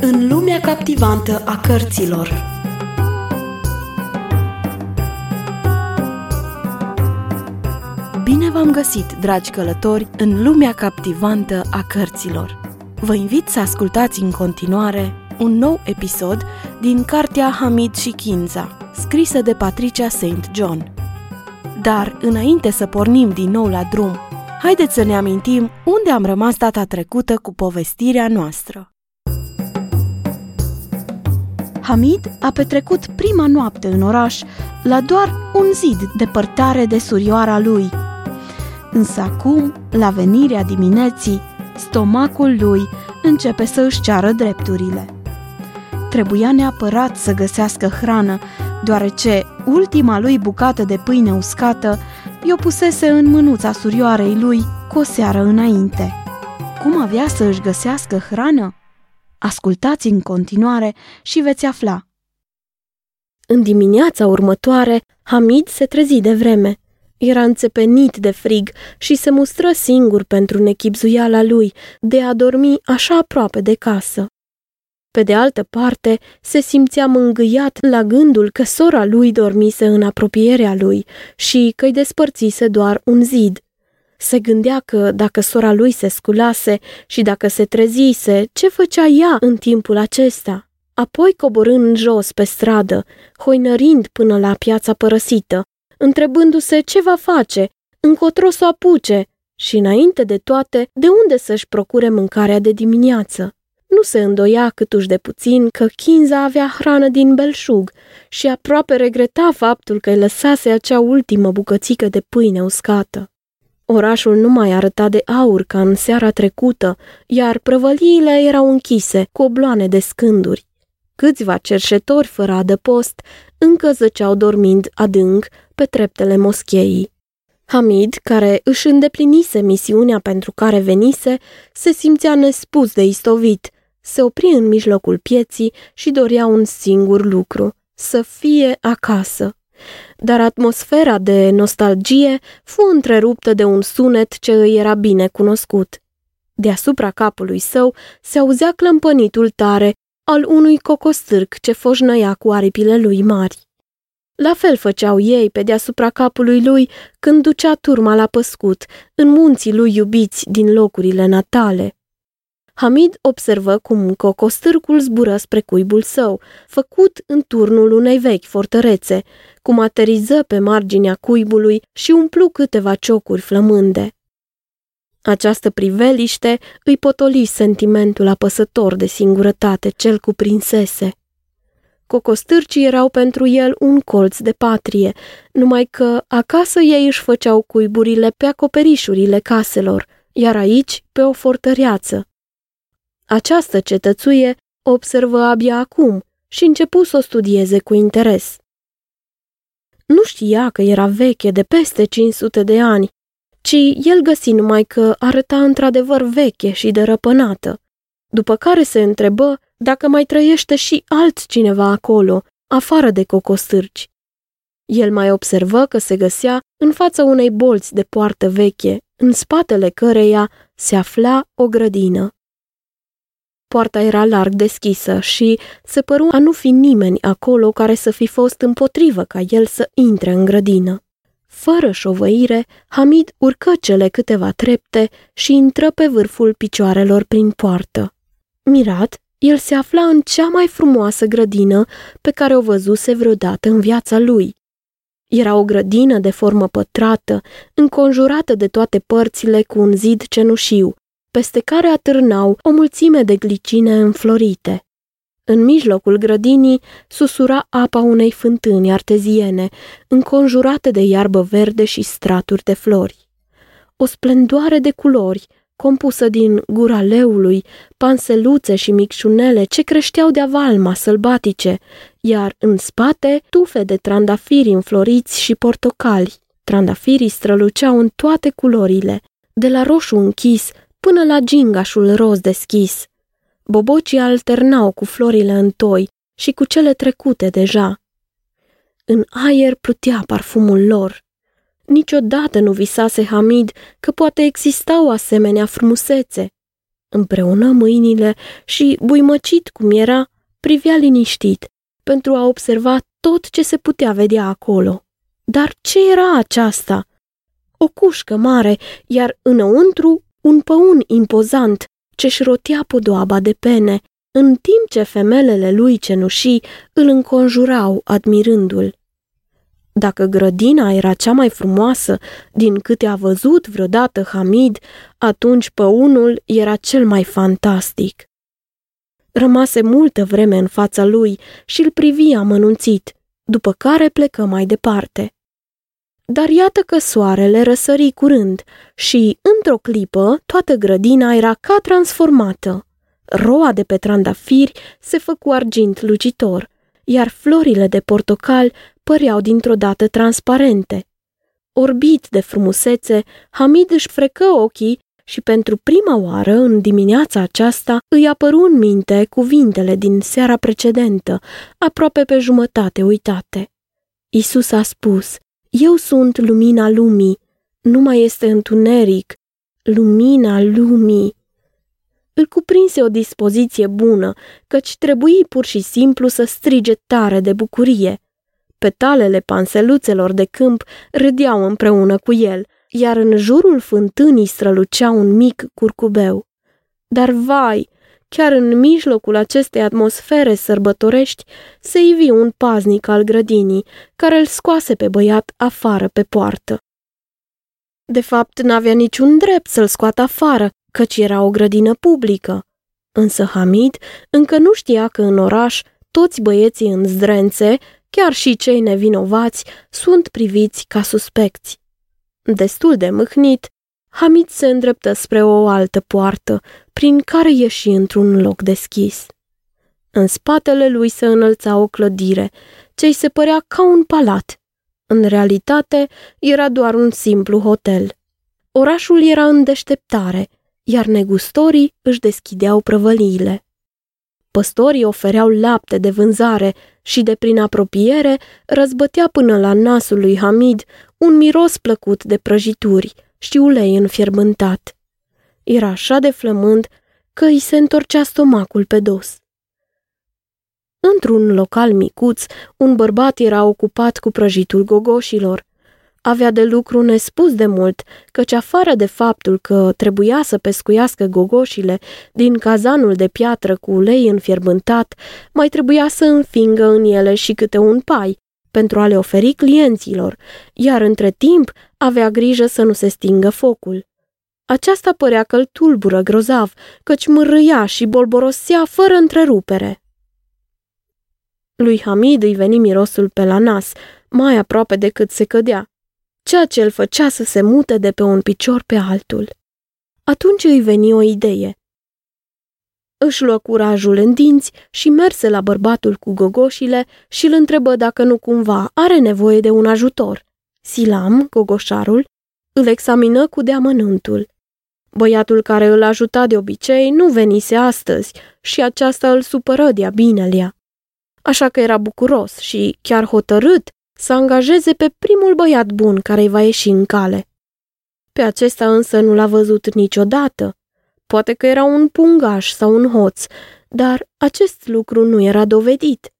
În lumea captivantă a cărților Bine v-am găsit, dragi călători, în lumea captivantă a cărților. Vă invit să ascultați în continuare un nou episod din cartea Hamid și Kinza, scrisă de Patricia St. John. Dar, înainte să pornim din nou la drum, haideți să ne amintim unde am rămas data trecută cu povestirea noastră. Hamid a petrecut prima noapte în oraș la doar un zid depărtare de surioara lui. Însă acum, la venirea dimineții, stomacul lui începe să își ceară drepturile. Trebuia neapărat să găsească hrană, deoarece ultima lui bucată de pâine uscată i-o pusese în mânuța surioarei lui cu o seară înainte. Cum avea să își găsească hrană? Ascultați în continuare și veți afla. În dimineața următoare, Hamid se trezi de vreme. Era înțepenit de frig și se mustră singur pentru nechipzuiala lui de a dormi așa aproape de casă. Pe de altă parte, se simțea mângâiat la gândul că sora lui dormise în apropierea lui și că îi despărțise doar un zid. Se gândea că dacă sora lui se sculase și dacă se trezise, ce făcea ea în timpul acesta? Apoi coborând jos pe stradă, hoinărind până la piața părăsită, întrebându-se ce va face, încotro să o apuce și, înainte de toate, de unde să-și procure mâncarea de dimineață. Nu se îndoia câtuși de puțin că Kinza avea hrană din belșug și aproape regreta faptul că îi lăsase acea ultimă bucățică de pâine uscată. Orașul nu mai arăta de aur ca în seara trecută, iar prăvăliile erau închise cu obloane de scânduri. Câțiva cerșetori fără adăpost încă zăceau dormind adânc pe treptele moscheii. Hamid, care își îndeplinise misiunea pentru care venise, se simțea nespus de istovit. Se opri în mijlocul pieții și dorea un singur lucru, să fie acasă dar atmosfera de nostalgie fu întreruptă de un sunet ce îi era bine cunoscut. Deasupra capului său se auzea clămpănitul tare al unui cocostârc ce foșnăia cu aripile lui mari. La fel făceau ei pe deasupra capului lui când ducea turma la păscut, în munții lui iubiți din locurile natale. Hamid observă cum cocostârcul zbură spre cuibul său, făcut în turnul unei vechi fortărețe, cum ateriză pe marginea cuibului și umplu câteva ciocuri flămânde. Această priveliște îi potoli sentimentul apăsător de singurătate cel cuprinsese. Cocostârcii erau pentru el un colț de patrie, numai că acasă ei își făceau cuiburile pe acoperișurile caselor, iar aici pe o fortăreață. Această cetățuie o observă abia acum și începu să o studieze cu interes. Nu știa că era veche de peste 500 de ani, ci el găsi numai că arăta într-adevăr veche și dărăpânată, după care se întrebă dacă mai trăiește și altcineva acolo, afară de cocostârci. El mai observă că se găsea în fața unei bolți de poartă veche, în spatele căreia se afla o grădină. Poarta era larg deschisă și se păru a nu fi nimeni acolo care să fi fost împotrivă ca el să intre în grădină. Fără șovăire, Hamid urcă cele câteva trepte și intră pe vârful picioarelor prin poartă. Mirat, el se afla în cea mai frumoasă grădină pe care o văzuse vreodată în viața lui. Era o grădină de formă pătrată, înconjurată de toate părțile cu un zid cenușiu, peste care atârnau o mulțime de glicine înflorite. În mijlocul grădinii susura apa unei fântâni arteziene, înconjurate de iarbă verde și straturi de flori. O splendoare de culori, compusă din gura leului, panseluțe și micșunele ce creșteau de avalma sălbatice, iar în spate tufe de trandafiri înfloriți și portocali. Trandafirii străluceau în toate culorile, de la roșu închis până la gingașul roz deschis. Bobocii alternau cu florile în toi și cu cele trecute deja. În aer plutea parfumul lor. Niciodată nu visase Hamid că poate exista o asemenea frumusețe. Împreună mâinile și, buimăcit cum era, privea liniștit pentru a observa tot ce se putea vedea acolo. Dar ce era aceasta? O cușcă mare, iar înăuntru un păun impozant ce-și rotea podoaba de pene, în timp ce femelele lui cenușii îl înconjurau admirându-l. Dacă grădina era cea mai frumoasă din câte a văzut vreodată Hamid, atunci păunul era cel mai fantastic. Rămase multă vreme în fața lui și îl privi amănunțit, după care plecă mai departe. Dar iată că soarele răsări curând și, într-o clipă, toată grădina era ca transformată. Roa de pe trandafiri se făcu argint lucitor, iar florile de portocal păreau dintr-o dată transparente. Orbit de frumusețe, Hamid își frecă ochii și pentru prima oară, în dimineața aceasta, îi apăru în minte cuvintele din seara precedentă, aproape pe jumătate uitate. Isus a spus, Eu sunt lumina lumii, nu mai este întuneric, lumina lumii. Îl cuprinse o dispoziție bună, căci trebuie pur și simplu să strige tare de bucurie. Petalele panseluțelor de câmp râdeau împreună cu el – iar în jurul fântânii strălucea un mic curcubeu. Dar vai, chiar în mijlocul acestei atmosfere sărbătorești, se ivi un paznic al grădinii, care îl scoase pe băiat afară pe poartă. De fapt, n-avea niciun drept să-l scoată afară, căci era o grădină publică. Însă Hamid încă nu știa că în oraș toți băieții în zdrențe, chiar și cei nevinovați, sunt priviți ca suspecți. Destul de mâhnit, Hamid se îndreptă spre o altă poartă, prin care ieși într-un loc deschis. În spatele lui se înălța o clădire, ce îi se părea ca un palat. În realitate, era doar un simplu hotel. Orașul era în deșteptare, iar negustorii își deschideau prăvăliile. Păstorii ofereau lapte de vânzare și de prin apropiere răzbătea până la nasul lui Hamid un miros plăcut de prăjituri și ulei înfierbântat. Era așa de flămând că îi se întorcea stomacul pe dos. Într-un local micuț, un bărbat era ocupat cu prăjitul gogoșilor. Avea de lucru nespus de mult, căci afară de faptul că trebuia să pescuiască gogoșile din cazanul de piatră cu ulei înfierbântat, mai trebuia să înfingă în ele și câte un pai, pentru a le oferi clienților, iar între timp avea grijă să nu se stingă focul. Aceasta părea că îl tulbură grozav, căci mârâia și bolborosea fără întrerupere. Lui Hamid îi veni mirosul pe la nas, mai aproape decât se cădea, ceea ce îl făcea să se mute de pe un picior pe altul. Atunci îi veni o idee. Își luă curajul în dinți și merse la bărbatul cu gogoșile și îl întrebă dacă nu cumva are nevoie de un ajutor. Silam, gogoșarul, îl examină cu deamănântul. Băiatul care îl ajuta de obicei nu venise astăzi și aceasta îl supără de-a binelea. Așa că era bucuros și chiar hotărât să angajeze pe primul băiat bun care îi va ieși în cale. Pe acesta însă nu l-a văzut niciodată Poate că era un pungaș sau un hoț, dar acest lucru nu era dovedit.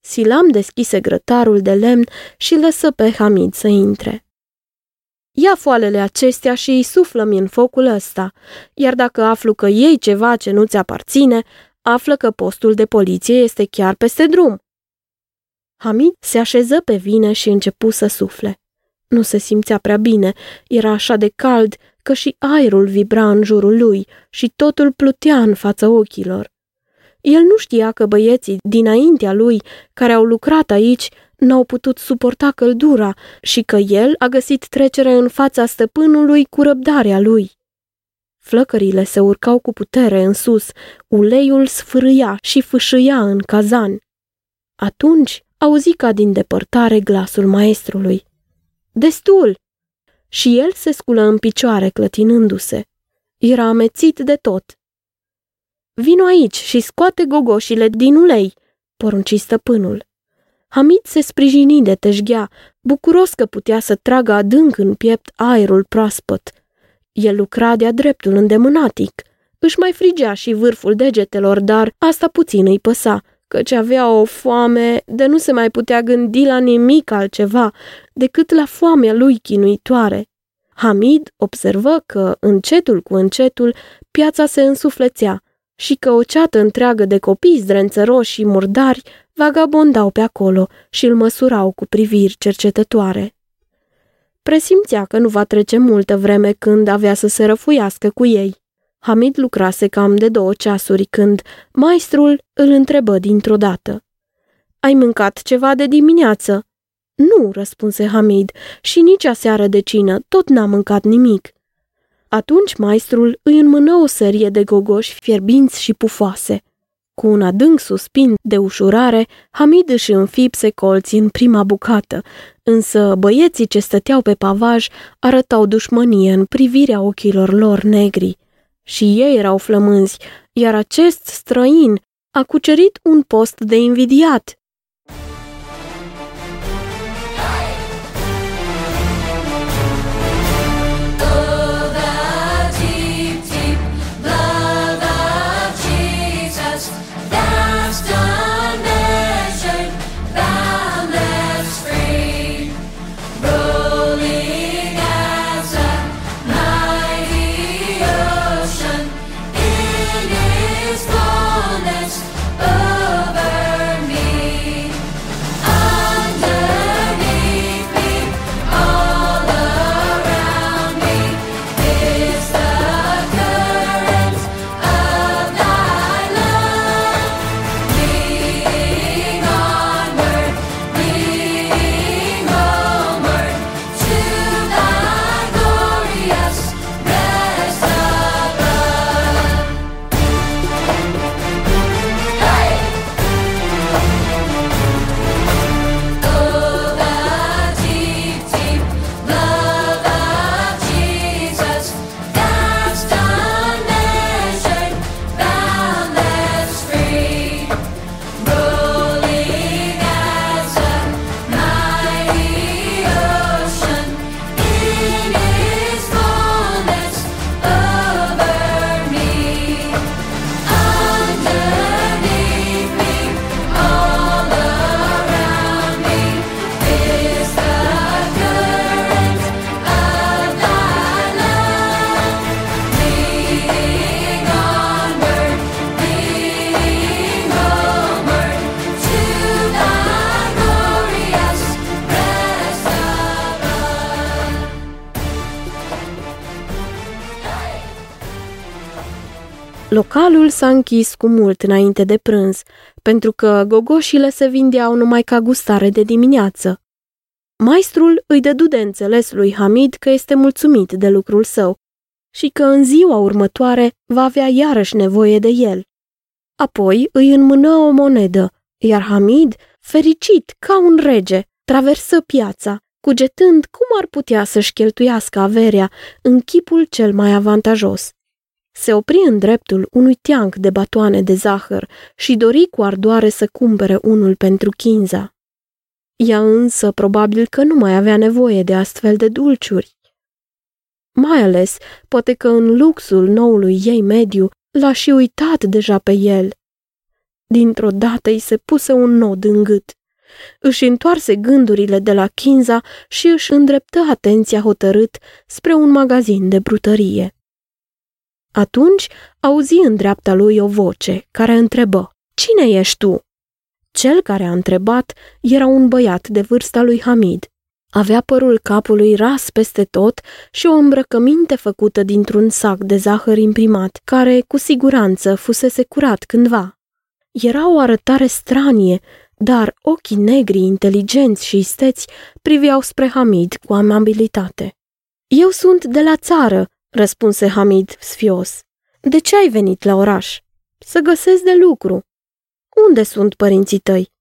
Silam deschise grătarul de lemn și lăsă pe Hamid să intre. Ia foalele acestea și îi suflă-mi în focul ăsta, iar dacă aflu că ei ceva ce nu-ți aparține, află că postul de poliție este chiar peste drum. Hamid se așeză pe vine și începu să sufle. Nu se simțea prea bine, era așa de cald că și aerul vibra în jurul lui și totul plutea în fața ochilor. El nu știa că băieții dinaintea lui, care au lucrat aici, n-au putut suporta căldura și că el a găsit trecere în fața stăpânului cu răbdarea lui. Flăcările se urcau cu putere în sus, uleiul sfârâia și fâșâia în cazan. Atunci auzi ca din depărtare glasul maestrului. Destul! și el se sculă în picioare clătinându-se. Era amețit de tot. Vino aici și scoate gogoșile din ulei, porunci stăpânul. Hamid se sprijini de teșghea, bucuros că putea să tragă adânc în piept aerul proaspăt. El lucra de-a dreptul îndemânatic, Își mai frigea și vârful degetelor, dar asta puțin îi păsa, căci avea o foame de nu se mai putea gândi la nimic altceva decât la foamea lui chinuitoare. Hamid observă că, încetul cu încetul, piața se însuflețea și că o ceată întreagă de copii zdrențăroși și murdari vagabondau pe acolo și îl măsurau cu priviri cercetătoare. Presimțea că nu va trece multă vreme când avea să se răfuiască cu ei. Hamid lucrase cam de două ceasuri când maestrul îl întrebă dintr-o dată. Ai mâncat ceva de dimineață?" Nu," răspunse Hamid, și nici aseară de cină, tot n-am mâncat nimic." Atunci maestrul îi înmână o serie de gogoși fierbinți și pufoase. Cu un adânc suspin de ușurare, Hamid își înfipse colții în prima bucată, însă băieții ce stăteau pe pavaj arătau dușmănie în privirea ochilor lor negri. Și ei erau flămânzi, iar acest străin a cucerit un post de invidiat. Localul s-a închis cu mult înainte de prânz, pentru că gogoșile se vindeau numai ca gustare de dimineață. Maestrul îi dădu de înțeles lui Hamid că este mulțumit de lucrul său și că în ziua următoare va avea iarăși nevoie de el. Apoi îi înmână o monedă, iar Hamid, fericit ca un rege, traversă piața, cugetând cum ar putea să-și cheltuiască averea în chipul cel mai avantajos. Se opri în dreptul unui teanc de batoane de zahăr și dori cu ardoare să cumpere unul pentru Kinza. Ea însă probabil că nu mai avea nevoie de astfel de dulciuri. Mai ales, poate că în luxul noului ei mediu l-a și uitat deja pe el. Dintr-o dată îi se puse un nod în gât. Își întoarse gândurile de la Kinza și își îndreptă atenția hotărât spre un magazin de brutărie. Atunci auzi în dreapta lui o voce care întrebă, Cine ești tu? Cel care a întrebat era un băiat de vârsta lui Hamid. Avea părul capului ras peste tot și o îmbrăcăminte făcută dintr-un sac de zahăr imprimat, care cu siguranță fusese curat cândva. Era o arătare stranie, dar ochii negri, inteligenți și isteți priveau spre Hamid cu amabilitate. Eu sunt de la țară, răspunse Hamid sfios. De ce ai venit la oraș? Să găsesc de lucru. Unde sunt părinții tăi?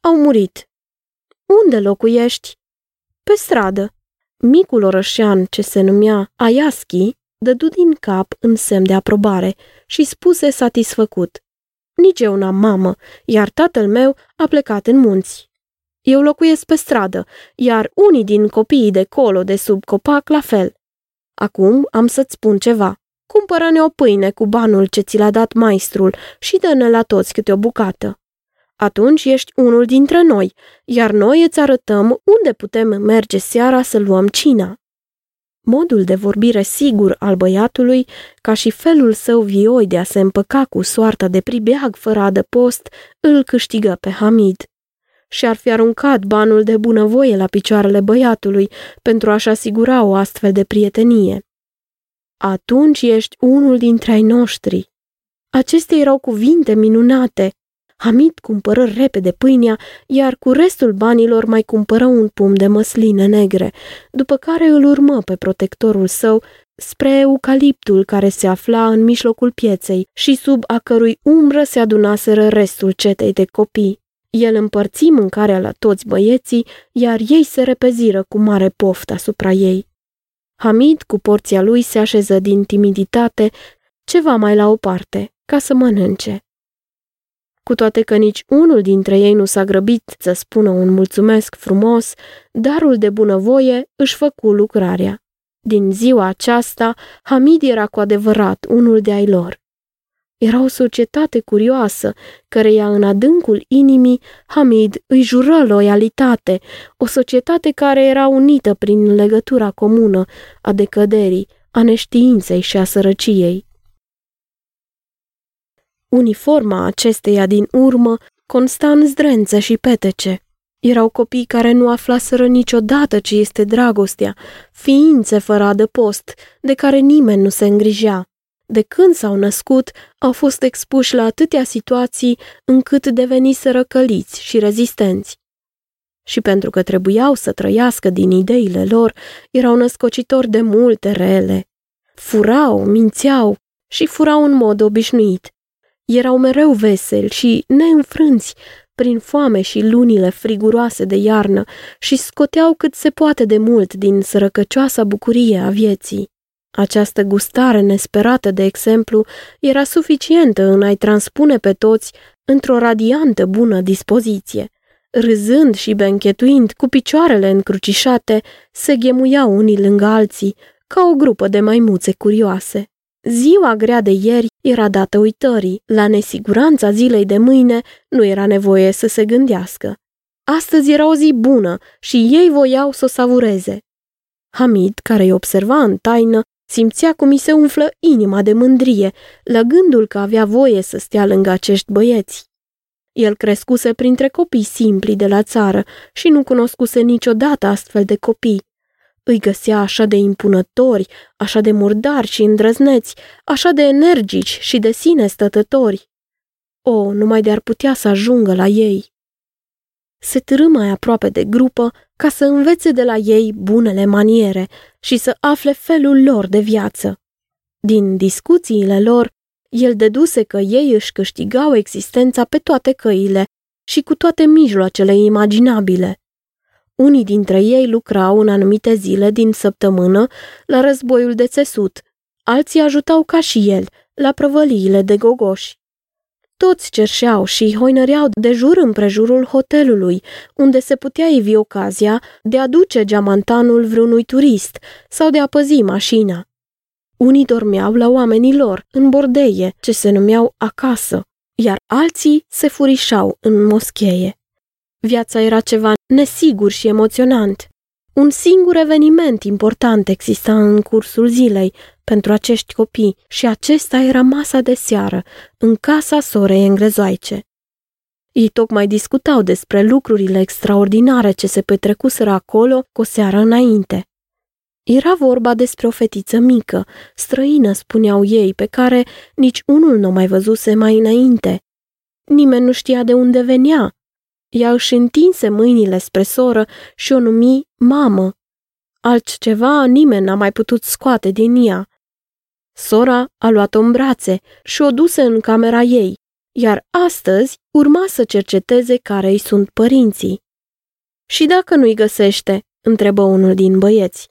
Au murit. Unde locuiești? Pe stradă. Micul orășean, ce se numea Ayaschi, dădu din cap în semn de aprobare și spuse satisfăcut. Nici eu n-am mamă, iar tatăl meu a plecat în munți. Eu locuiesc pe stradă, iar unii din copiii de colo de sub copac la fel. Acum am să-ți spun ceva. cumpără-ne o pâine cu banul ce ți l-a dat maestrul și dă-ne la toți câte o bucată. Atunci ești unul dintre noi, iar noi îți arătăm unde putem merge seara să luăm cina. Modul de vorbire sigur al băiatului, ca și felul său vioi de a se împăca cu soarta de pribeag fără adăpost, îl câștigă pe Hamid. Și-ar fi aruncat banul de bunăvoie la picioarele băiatului pentru a-și asigura o astfel de prietenie. Atunci ești unul dintre ai noștri. Acestea erau cuvinte minunate. Hamid cumpără repede pâinea, iar cu restul banilor mai cumpără un pum de măsline negre, după care îl urmă pe protectorul său spre eucaliptul care se afla în mijlocul pieței și sub a cărui umbră se adunaseră restul cetei de copii. El împărți mâncarea la toți băieții, iar ei se repeziră cu mare poftă asupra ei. Hamid, cu porția lui, se așeză din timiditate ceva mai la o parte, ca să mănânce. Cu toate că nici unul dintre ei nu s-a grăbit să spună un mulțumesc frumos, darul de bunăvoie își făcu lucrarea. Din ziua aceasta, Hamid era cu adevărat unul de ai lor. Era o societate curioasă, căreia în adâncul inimii Hamid îi jură loialitate, o societate care era unită prin legătura comună a decăderii, a neștiinței și a sărăciei. Uniforma acesteia din urmă consta în zdrențe și petece. Erau copii care nu aflaseră niciodată ce este dragostea, ființe fără adăpost, de care nimeni nu se îngrijea. De când s-au născut, au fost expuși la atâtea situații încât deveniseră căliți și rezistenți. Și pentru că trebuiau să trăiască din ideile lor, erau născocitori de multe rele. Furau, mințeau și furau în mod obișnuit. Erau mereu veseli și neînfrânți prin foame și lunile friguroase de iarnă și scoteau cât se poate de mult din sărăcăcioasa bucurie a vieții. Această gustare nesperată, de exemplu, era suficientă în a-i transpune pe toți într-o radiantă bună dispoziție. Râzând și benchetuind cu picioarele încrucișate, se ghemuiau unii lângă alții, ca o grupă de maimuțe curioase. Ziua grea de ieri era dată uitării, la nesiguranța zilei de mâine nu era nevoie să se gândească. Astăzi era o zi bună și ei voiau să o savureze. Hamid, care îi observa în taină, Simțea cum i se umflă inima de mândrie la gândul că avea voie să stea lângă acești băieți. El crescuse printre copii simpli de la țară și nu cunoscuse niciodată astfel de copii. Îi găsea așa de impunători, așa de murdari și îndrăzneți, așa de energici și de sine stătători. O, numai de-ar putea să ajungă la ei se târâ mai aproape de grupă ca să învețe de la ei bunele maniere și să afle felul lor de viață. Din discuțiile lor, el deduse că ei își câștigau existența pe toate căile și cu toate mijloacele imaginabile. Unii dintre ei lucrau în anumite zile din săptămână la războiul de țesut, alții ajutau ca și el la prăvăliile de gogoși. Toți cerșeau și hoinăreau de jur împrejurul hotelului, unde se putea ivi ocazia de a duce geamantanul vreunui turist sau de a păzi mașina. Unii dormeau la oamenii lor, în bordeie, ce se numeau acasă, iar alții se furișau în moscheie. Viața era ceva nesigur și emoționant. Un singur eveniment important exista în cursul zilei pentru acești copii și acesta era masa de seară, în casa sorei englezoaice. Ei tocmai discutau despre lucrurile extraordinare ce se petrecuseră acolo cu o seară înainte. Era vorba despre o fetiță mică, străină, spuneau ei, pe care nici unul nu mai văzuse mai înainte. Nimeni nu știa de unde venea, ea își întinse mâinile spre soră și o numi mamă. Altceva nimeni n-a mai putut scoate din ea. Sora a luat-o în brațe și o duse în camera ei, iar astăzi urma să cerceteze care îi sunt părinții. Și dacă nu-i găsește, întrebă unul din băieți.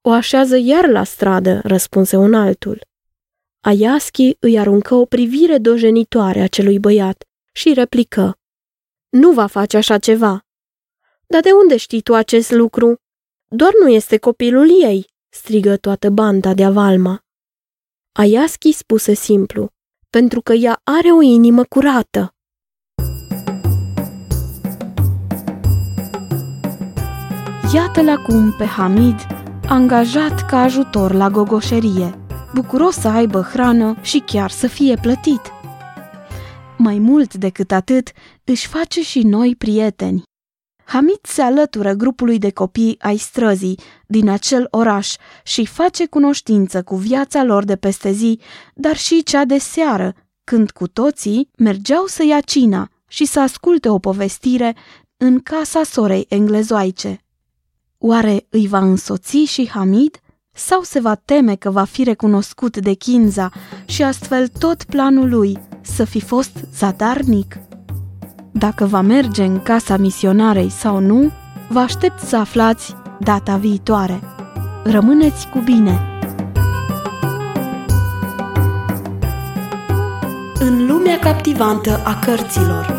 O așează iar la stradă, răspunse un altul. Aiaschi îi aruncă o privire dojenitoare acelui băiat și replică. Nu va face așa ceva. Dar de unde știi tu acest lucru? Doar nu este copilul ei, strigă toată banda de avalma. Ayaschi spuse simplu, pentru că ea are o inimă curată. Iată-l acum pe Hamid, angajat ca ajutor la gogoșerie, bucuros să aibă hrană și chiar să fie plătit. Mai mult decât atât, își face și noi prieteni. Hamid se alătură grupului de copii ai străzii din acel oraș și face cunoștință cu viața lor de peste zi, dar și cea de seară, când cu toții mergeau să ia cina și să asculte o povestire în casa sorei englezoaice. Oare îi va însoți și Hamid sau se va teme că va fi recunoscut de Kinza și astfel tot planul lui să fi fost zadarnic? Dacă va merge în casa misionarei sau nu, vă aștept să aflați data viitoare. Rămâneți cu bine! În lumea captivantă a cărților